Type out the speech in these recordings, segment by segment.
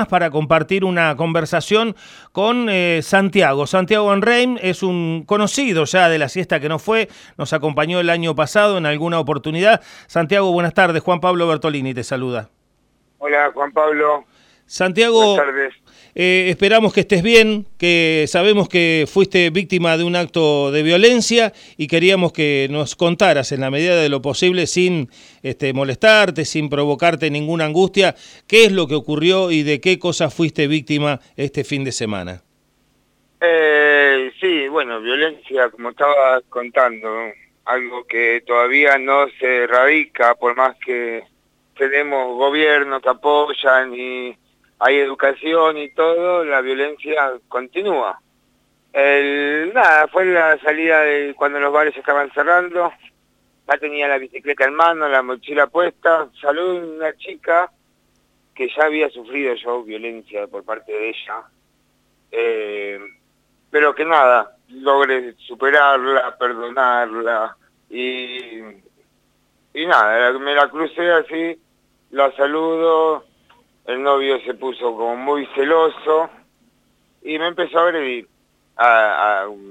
más para compartir una conversación con eh, Santiago. Santiago Enreim es un conocido ya de la siesta que no fue, nos acompañó el año pasado en alguna oportunidad. Santiago, buenas tardes. Juan Pablo Bertolini te saluda. Hola, Juan Pablo. Santiago, eh, esperamos que estés bien, que sabemos que fuiste víctima de un acto de violencia y queríamos que nos contaras en la medida de lo posible, sin este, molestarte, sin provocarte ninguna angustia, qué es lo que ocurrió y de qué cosas fuiste víctima este fin de semana. Eh, sí, bueno, violencia, como estaba contando, algo que todavía no se erradica, por más que tenemos gobierno que apoyan y hay educación y todo, la violencia continúa. El, nada, fue la salida de cuando los bares estaban cerrando, ya tenía la bicicleta en mano, la mochila puesta, salió una chica que ya había sufrido yo violencia por parte de ella, eh, pero que nada, logré superarla, perdonarla y, y nada, me la crucé así, la saludo, el novio se puso como muy celoso y me empezó a agredir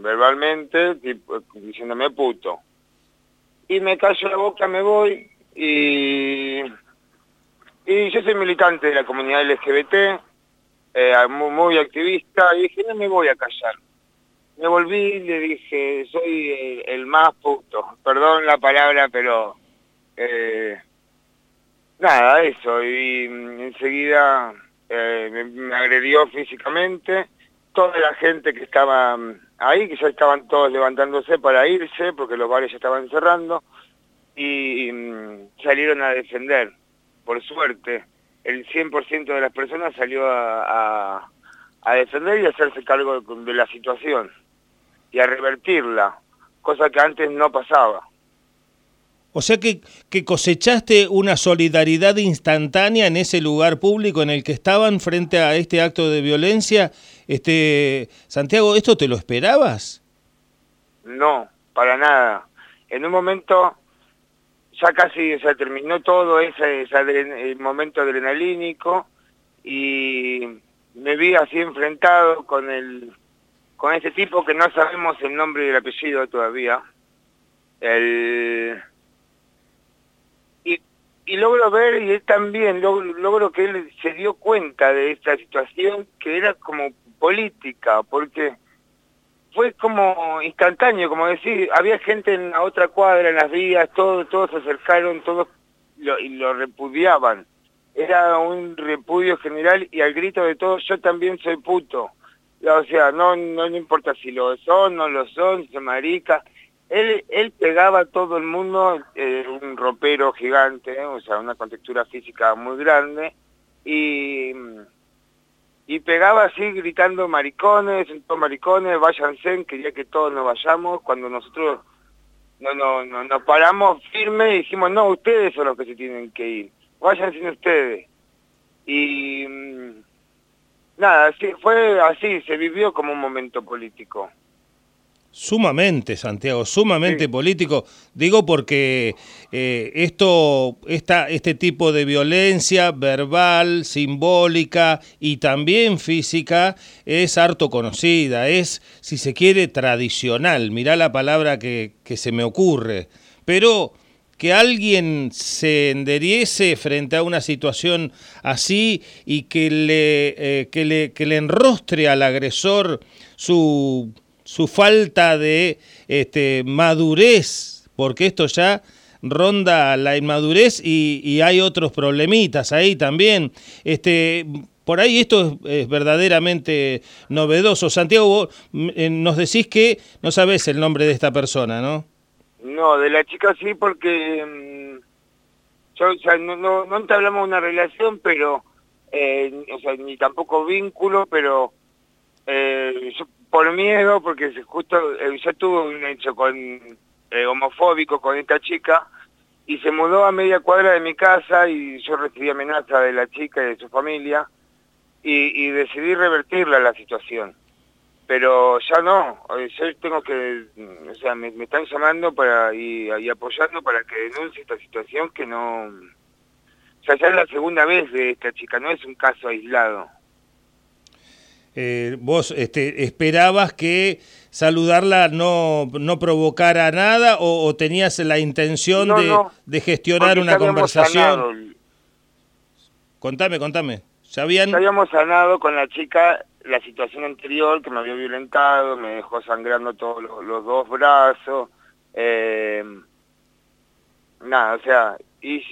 verbalmente, diciéndome puto. Y me callo la boca, me voy y, y yo soy militante de la comunidad LGBT, eh, muy, activista, y dije, no me voy a callar. Me volví y le dije, soy el, más puto, perdón la palabra, pero... Eh, Nada, eso, y mm, enseguida eh, me, agredió físicamente, toda la gente que estaba mm, ahí, que ya estaban todos levantándose para irse, porque los bares ya estaban cerrando, y, mm, salieron a defender, por suerte, el 100% de las personas salió a, a, defender y a hacerse cargo de la situación, y a revertirla, cosa que antes no pasaba. O sea que, cosechaste una solidaridad instantánea en ese lugar público en el que estaban frente a este acto de violencia. Este, Santiago, ¿esto te lo esperabas? No, para nada. En un momento ya casi se terminó todo ese, ese momento adrenalínico y me vi así enfrentado con el con ese tipo que no sabemos el nombre y el apellido todavía. El y logro ver, y él también, logro, que él se dio cuenta de esta situación que era como política, porque fue como instantáneo, como decir, había gente en la otra cuadra, en las vías, todos, todos se acercaron, todos lo, y lo repudiaban. Era un repudio general y al grito de todos, yo también soy puto. O sea, no, no, no importa si lo son, no lo son, si son marica, él, él pegaba a todo el mundo, eh, un ropero gigante, o sea, una contextura física muy grande, y, y pegaba así gritando maricones, todos maricones, váyanse, quería que todos nos vayamos, cuando nosotros no, no, no, nos paramos firme y dijimos, no, ustedes son los que se tienen que ir, váyanse ustedes. Y mm, nada, sí, fue así, se vivió como un momento político. Sumamente, Santiago, sumamente político. Digo porque eh, esto, esta, este tipo de violencia verbal, simbólica y también física es harto conocida, es, si se quiere, tradicional. Mirá la palabra que, que se me ocurre. Pero que alguien se enderiese frente a una situación así y que le, eh, que le, que le enrostre al agresor su su falta de este, madurez, porque esto ya ronda la inmadurez y, hay otros problemitas ahí también. Este, por ahí esto es, verdaderamente novedoso. Santiago, eh, nos decís que no sabes el nombre de esta persona, ¿no? No, de la chica sí, porque mm, yo, no, no, no entablamos una relación, pero, eh, o sea, ni tampoco vínculo, pero eh, yo por miedo, porque justo eh, yo tuve un hecho con eh, homofóbico con esta chica y se mudó a media cuadra de mi casa y yo recibí amenaza de la chica y de su familia y, decidí revertirla la situación. Pero ya no, eh, yo tengo que, o sea, me, están llamando para y, y, apoyando para que denuncie esta situación que no... O sea, ya es la segunda vez de esta chica, no es un caso aislado. Eh, vos este, esperabas que saludarla no, no provocara nada o, tenías la intención de, de, gestionar una conversación. Contame, contame. ¿Ya habíamos sanado con la chica la situación anterior que me había violentado, me dejó sangrando todos los, dos brazos. Eh, nada, o sea, y,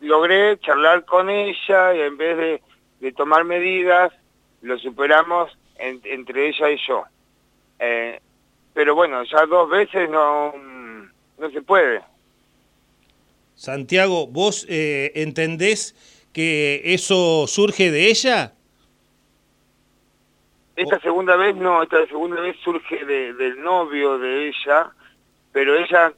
logré charlar con ella y en vez de, tomar medidas, lo superamos entre ella y yo. Eh, pero bueno, ya dos veces no, no se puede. Santiago, ¿vos eh, entendés que eso surge de ella? Esta segunda vez no, esta segunda vez surge del novio de ella, pero ella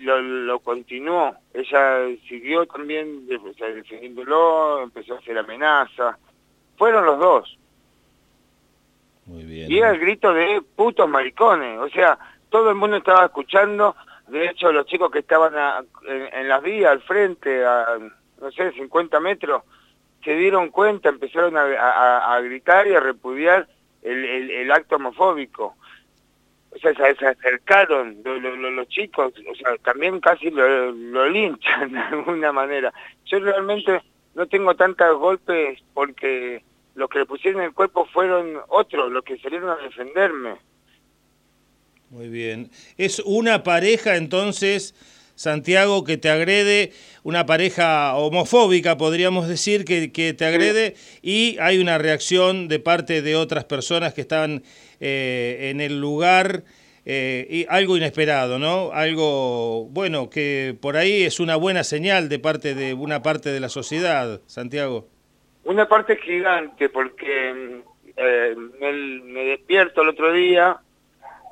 lo, continuó, ella siguió también defendiéndolo, empezó a hacer amenazas, fueron los dos. Muy bien. Y era el grito de putos maricones, o sea, todo el mundo estaba escuchando, de hecho los chicos que estaban en, las vías al frente, a no sé, 50 metros, se dieron cuenta, empezaron a gritar y a repudiar el, acto homofóbico. O sea, se, acercaron los chicos, o sea, también casi lo, linchan de alguna manera. Yo realmente no tengo tantos golpes porque los que le pusieron el cuerpo fueron otros, los que salieron a defenderme. Muy bien. ¿Es una pareja entonces Santiago, que te agrede, una pareja homofóbica, podríamos decir, que, te agrede, y hay una reacción de parte de otras personas que estaban eh, en el lugar, eh, y algo inesperado, ¿no? Algo, bueno, que por ahí es una buena señal de parte de una parte de la sociedad, Santiago. Una parte gigante, porque eh, me, despierto el otro día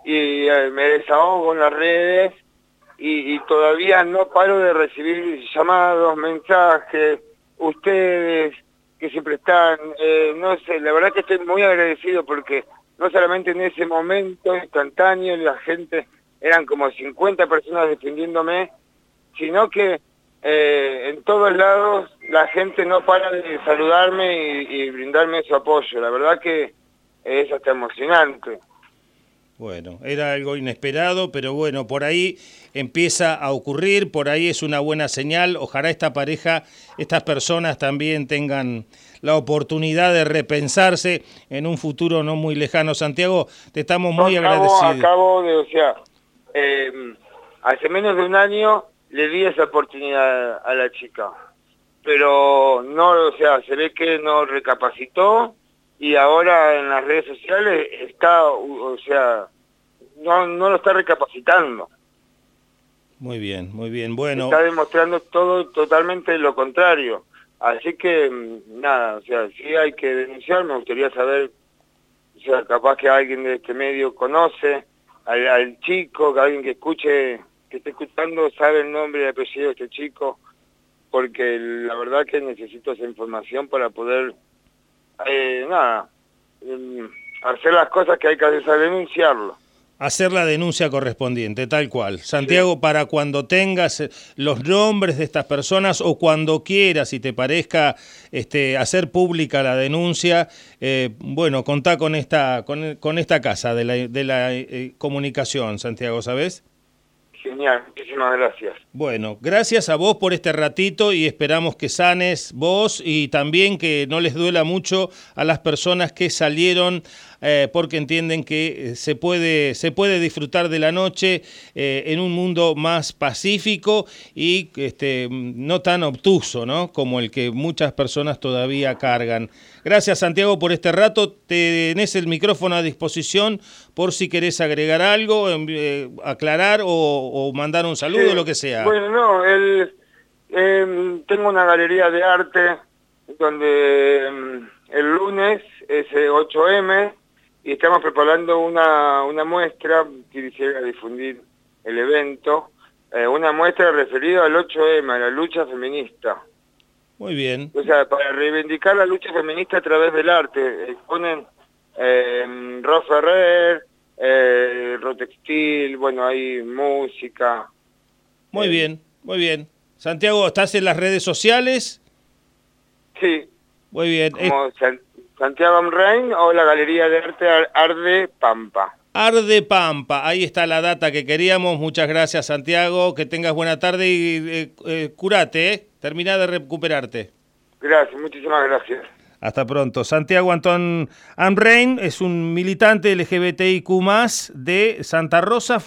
y me desahogo en las redes y, todavía no paro de recibir llamados, mensajes, ustedes que siempre están, eh, no sé, la verdad que estoy muy agradecido porque no solamente en ese momento instantáneo la gente, eran como 50 personas defendiéndome, sino que eh, en todos lados la gente no para de saludarme y brindarme su apoyo. La verdad que es hasta emocionante. Bueno, era algo inesperado, pero bueno, por ahí empieza a ocurrir, por ahí es una buena señal. Ojalá esta pareja, estas personas también tengan la oportunidad de repensarse en un futuro no muy lejano. Santiago, te estamos muy agradecidos. Acabo de, o sea, em, hace menos de un año le di esa oportunidad a la chica, pero no, o sea, se ve que no recapacitó y ahora en las redes sociales está, o sea, no, no lo está recapacitando. Muy bien, muy bien. Bueno. Está demostrando todo totalmente lo contrario. Así que, mm, nada, o sea, sí hay que denunciar, me gustaría saber, o sea, capaz que alguien de este medio conoce al, chico, que alguien que escuche, que esté escuchando, sabe el nombre y el apellido de este chico, porque la verdad que necesito esa información para poder eh, nada, em, hacer las cosas que hay que hacer, denunciarlo. Hacer la denuncia correspondiente, tal cual. Santiago, para cuando tengas eh, los nombres de estas personas o cuando quieras y te parezca este, hacer pública la denuncia, eh, bueno, contá con esta, con, con, esta casa de la, de la eh, comunicación, Santiago, ¿sabes? Genial, muchísimas gracias. Bueno, gracias a vos por este ratito y esperamos que sanes vos y también que no les duela mucho a las personas que salieron eh, porque entienden que eh, se puede, se puede disfrutar de la noche eh, en un mundo más pacífico y este, no tan obtuso ¿no? como el que muchas personas todavía cargan. Gracias Santiago por este rato, tenés el micrófono a disposición por si querés agregar algo, aclarar o, mandar un saludo, lo que sea. Bueno, no, el, em, tengo una galería de arte donde em, el lunes es 8M y estamos preparando una, una muestra, quisiera difundir el evento, eh, una muestra referida al 8M, a la lucha feminista. Muy bien. O sea, para reivindicar la lucha feminista a través del arte. Exponen eh, Ro Ferrer, eh, Rotextil, bueno, hay música. Muy eh, bien, muy bien. Santiago, ¿estás en las redes sociales? Sí. Muy bien. Como Santiago Amrain o la Galería de Arte Arde Pampa. Arde Pampa, ahí está la data que queríamos. Muchas gracias, Santiago. Que tengas buena tarde y eh, eh, curate, ¿eh? Termina de recuperarte. Gracias, muchísimas gracias. Hasta pronto. Santiago Antón Amrain es un militante LGBTIQ de Santa Rosa.